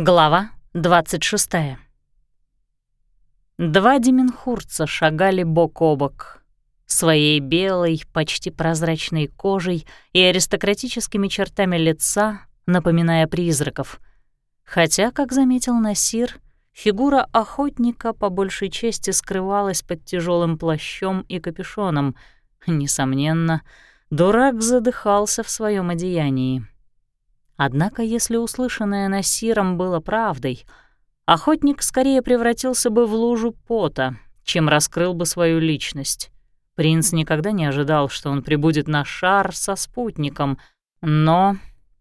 Глава 26. Два деменхурца шагали бок о бок. Своей белой, почти прозрачной кожей и аристократическими чертами лица, напоминая призраков. Хотя, как заметил Насир, фигура охотника по большей части скрывалась под тяжелым плащом и капюшоном. Несомненно, дурак задыхался в своем одеянии. Однако, если услышанное Насиром было правдой, охотник скорее превратился бы в лужу пота, чем раскрыл бы свою личность. Принц никогда не ожидал, что он прибудет на шар со спутником, но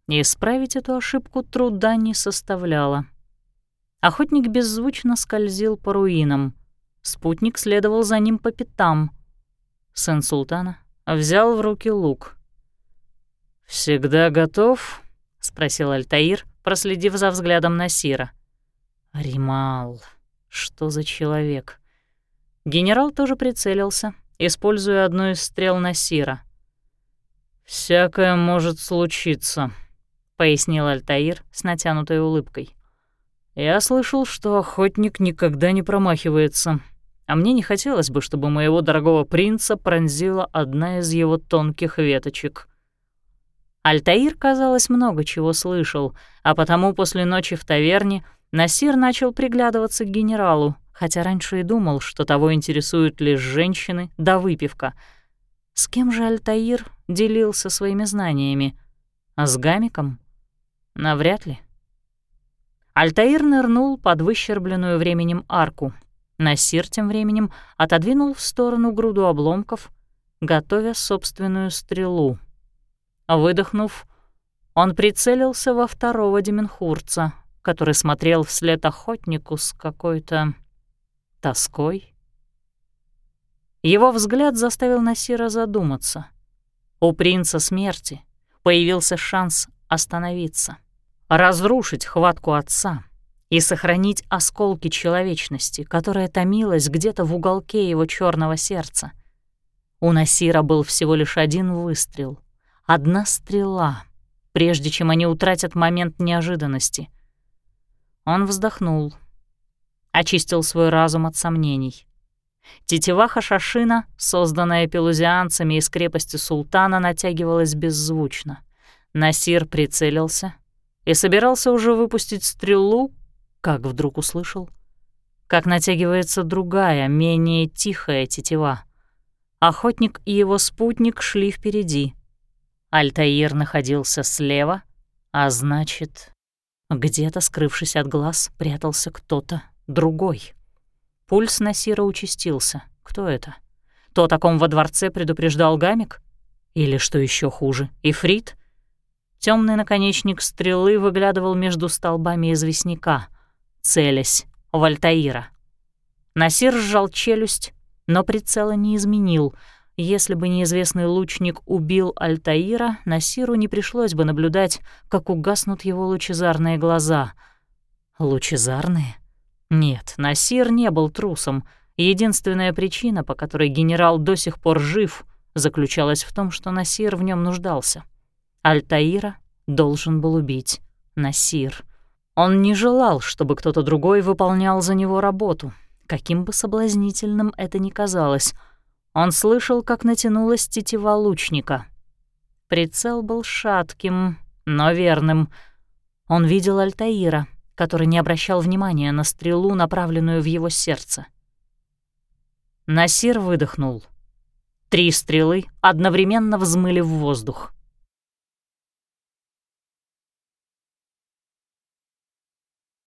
исправить эту ошибку труда не составляло. Охотник беззвучно скользил по руинам. Спутник следовал за ним по пятам. Сын султана взял в руки лук. «Всегда готов?» — спросил Альтаир, проследив за взглядом Насира. «Римал, что за человек?» Генерал тоже прицелился, используя одну из стрел Насира. «Всякое может случиться», — пояснил Альтаир с натянутой улыбкой. «Я слышал, что охотник никогда не промахивается, а мне не хотелось бы, чтобы моего дорогого принца пронзила одна из его тонких веточек». Альтаир, казалось, много чего слышал, а потому после ночи в таверне Насир начал приглядываться к генералу, хотя раньше и думал, что того интересуют лишь женщины да выпивка. С кем же Альтаир делился своими знаниями? А с Гамиком? Навряд ли. Альтаир нырнул под выщербленную временем арку. Насир тем временем отодвинул в сторону груду обломков, готовя собственную стрелу. Выдохнув, он прицелился во второго деменхурца, который смотрел вслед охотнику с какой-то тоской. Его взгляд заставил Насира задуматься. У принца смерти появился шанс остановиться, разрушить хватку отца и сохранить осколки человечности, которая томилась где-то в уголке его черного сердца. У Насира был всего лишь один выстрел — Одна стрела, прежде чем они утратят момент неожиданности. Он вздохнул, очистил свой разум от сомнений. Тетива Хашашина, созданная пелузианцами из крепости султана, натягивалась беззвучно. Насир прицелился и собирался уже выпустить стрелу, как вдруг услышал, как натягивается другая, менее тихая тетива. Охотник и его спутник шли впереди. Альтаир находился слева, а значит, где-то, скрывшись от глаз, прятался кто-то другой. Пульс Насира участился. Кто это? То, о ком во дворце предупреждал Гамик? Или, что еще хуже, Ифрит? Темный наконечник стрелы выглядывал между столбами известняка, целясь в Альтаира. Насир сжал челюсть, но прицела не изменил — если бы неизвестный лучник убил Альтаира, Насиру не пришлось бы наблюдать, как угаснут его лучезарные глаза. Лучезарные? Нет, Насир не был трусом. Единственная причина, по которой генерал до сих пор жив, заключалась в том, что Насир в нем нуждался. Альтаира должен был убить Насир. Он не желал, чтобы кто-то другой выполнял за него работу, каким бы соблазнительным это ни казалось — он слышал, как натянулась тетива лучника. Прицел был шатким, но верным. Он видел Альтаира, который не обращал внимания на стрелу, направленную в его сердце. Насир выдохнул. Три стрелы одновременно взмыли в воздух.